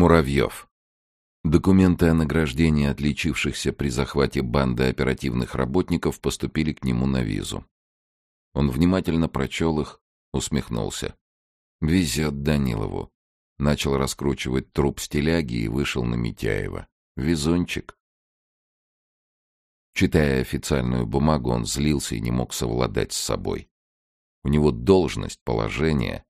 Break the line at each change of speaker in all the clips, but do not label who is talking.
Муравьев. Документы о награждении отличившихся при захвате банды оперативных работников поступили к нему на визу. Он внимательно прочел их, усмехнулся. Везет Данилову. Начал раскручивать труп стиляги и вышел на Митяева. Везунчик. Читая официальную бумагу, он злился и не мог совладать с собой. У него должность, положение,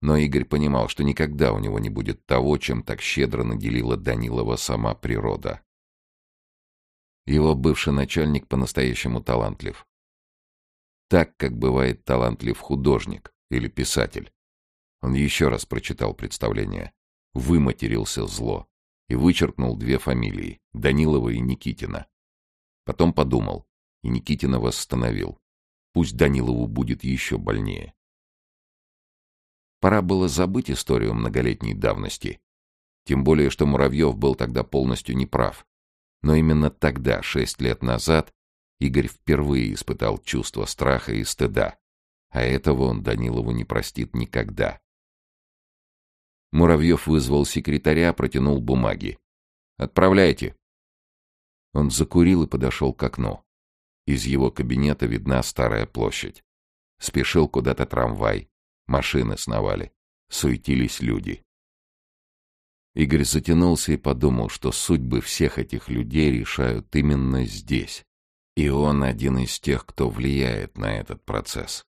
но Игорь понимал, что никогда у него не будет того, чем так щедро наделила Данилова сама природа. Его бывший начальник по-настоящему талантлив. Так, как бывает талантлив художник или писатель. Он еще раз прочитал представление, выматерился зло и вычеркнул две фамилии — Данилова и Никитина. Потом подумал, и Никитина восстановил. Пусть Данилову будет еще больнее. Пора было забыть историю многолетней давности. Тем более, что Муравьев был тогда полностью неправ. Но именно тогда, шесть лет назад, Игорь впервые испытал чувство страха и стыда. А этого он Данилову не простит никогда. Муравьев вызвал секретаря, протянул бумаги. «Отправляйте». Он закурил и подошел к окну. Из его кабинета видна старая площадь. Спешил куда-то трамвай. Машины сновали. Суетились люди. Игорь затянулся и подумал, что судьбы всех этих людей решают именно здесь. И он один из тех, кто влияет на этот процесс.